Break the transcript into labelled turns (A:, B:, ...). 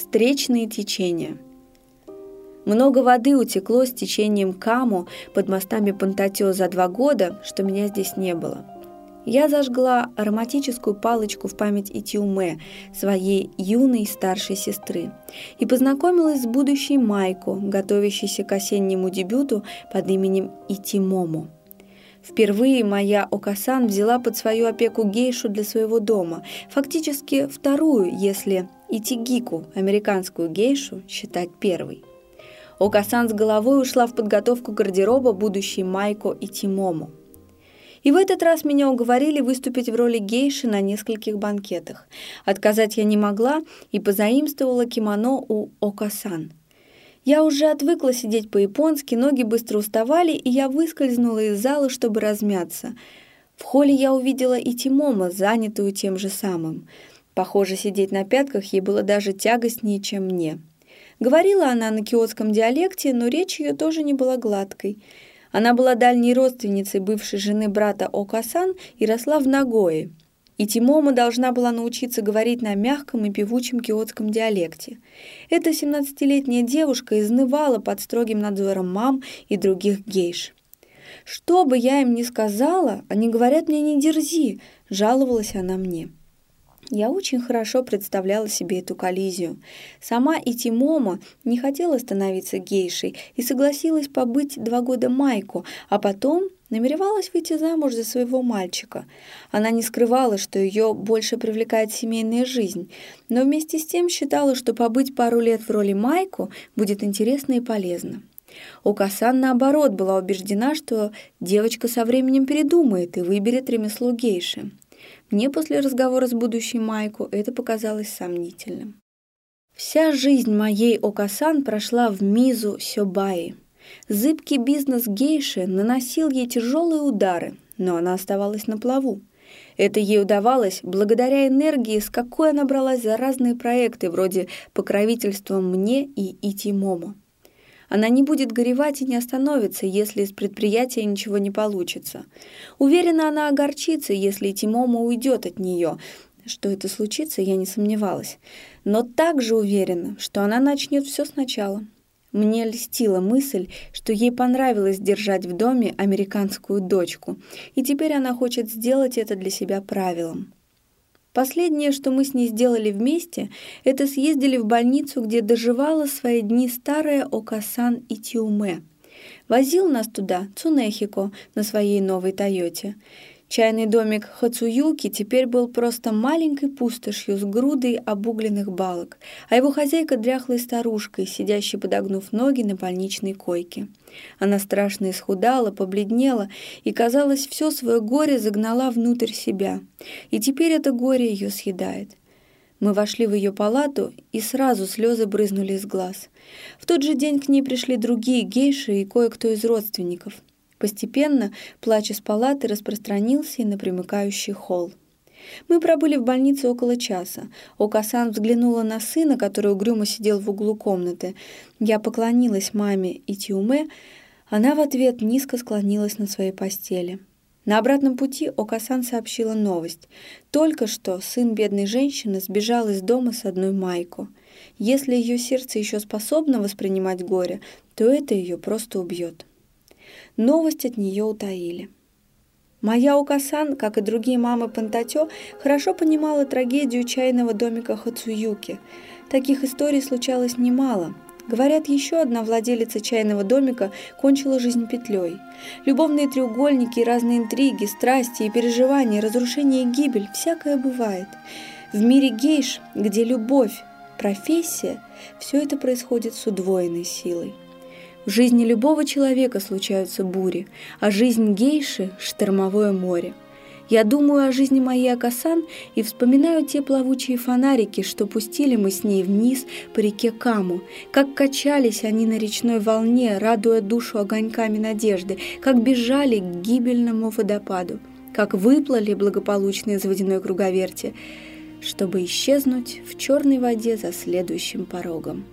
A: Встречные течения. Много воды утекло с течением Каму под мостами Пантатё за два года, что меня здесь не было. Я зажгла ароматическую палочку в память Итиуме, своей юной старшей сестры, и познакомилась с будущей Майко, готовящейся к осеннему дебюту под именем Итимому. Впервые моя Окасан взяла под свою опеку гейшу для своего дома, фактически вторую, если Итигику, американскую гейшу, считать первой. Окасан с головой ушла в подготовку гардероба будущей Майко и Тимому. И в этот раз меня уговорили выступить в роли гейши на нескольких банкетах. Отказать я не могла и позаимствовала кимоно у Окасан – я уже отвыкла сидеть по-японски, ноги быстро уставали, и я выскользнула из зала, чтобы размяться. В холле я увидела и Тимома, занятую тем же самым. Похоже, сидеть на пятках ей было даже тягостнее, чем мне. Говорила она на киотском диалекте, но речь ее тоже не была гладкой. Она была дальней родственницей бывшей жены брата Окасан и росла в Нагое – и Тимома должна была научиться говорить на мягком и певучем киотском диалекте. Эта 17-летняя девушка изнывала под строгим надзором мам и других гейш. «Что бы я им ни сказала, они говорят мне не дерзи», — жаловалась она мне. Я очень хорошо представляла себе эту коллизию. Сама и Тимома не хотела становиться гейшей и согласилась побыть два года Майку, а потом намеревалась выйти замуж за своего мальчика. Она не скрывала, что ее больше привлекает семейная жизнь, но вместе с тем считала, что побыть пару лет в роли Майку будет интересно и полезно. Укасан, наоборот, была убеждена, что девочка со временем передумает и выберет ремесло гейши. Мне после разговора с будущей Майку это показалось сомнительным. Вся жизнь моей Окасан прошла в Мизу Сёбаи – Зыбкий бизнес гейши наносил ей тяжелые удары, но она оставалась на плаву. Это ей удавалось благодаря энергии, с какой она бралась за разные проекты, вроде покровительства мне и Итимому. Она не будет горевать и не остановится, если из предприятия ничего не получится. Уверена, она огорчится, если Тимома уйдет от нее. Что это случится, я не сомневалась. Но также уверена, что она начнет все сначала. Мне льстила мысль, что ей понравилось держать в доме американскую дочку, и теперь она хочет сделать это для себя правилом. Последнее, что мы с ней сделали вместе, это съездили в больницу, где доживала свои дни старая Окасан Итиуме. Возил нас туда Цунехико на своей новой Тойоте. Чайный домик Хацуюки теперь был просто маленькой пустошью с грудой обугленных балок, а его хозяйка дряхлой старушкой, сидящей подогнув ноги на больничной койке. Она страшно исхудала, побледнела и, казалось, все свое горе загнала внутрь себя. И теперь это горе ее съедает. Мы вошли в ее палату, и сразу слезы брызнули из глаз. В тот же день к ней пришли другие гейши и кое-кто из родственников. Постепенно плач из палаты распространился и на примыкающий холл. Мы пробыли в больнице около часа. Окасан взглянула на сына, который угрюмо сидел в углу комнаты. Я поклонилась маме и Тиуме. Она в ответ низко склонилась на своей постели. На обратном пути Окасан сообщила новость. Только что сын бедной женщины сбежал из дома с одной майку. Если ее сердце еще способно воспринимать горе, то это ее просто убьет. Новость от нее утаили. Моя Укасан, как и другие мамы Пантатё, хорошо понимала трагедию чайного домика Хацуюки. Таких историй случалось немало. Говорят, еще одна владелица чайного домика кончила жизнь петлей. Любовные треугольники, разные интриги, страсти и переживания, разрушение и гибель – всякое бывает. В мире гейш, где любовь – профессия, все это происходит с удвоенной силой. В жизни любого человека случаются бури, а жизнь гейши – штормовое море. Я думаю о жизни моей Акасан и вспоминаю те плавучие фонарики, что пустили мы с ней вниз по реке Каму, как качались они на речной волне, радуя душу огоньками надежды, как бежали к гибельному водопаду, как выплыли благополучно из водяной круговерти, чтобы исчезнуть в черной воде за следующим порогом.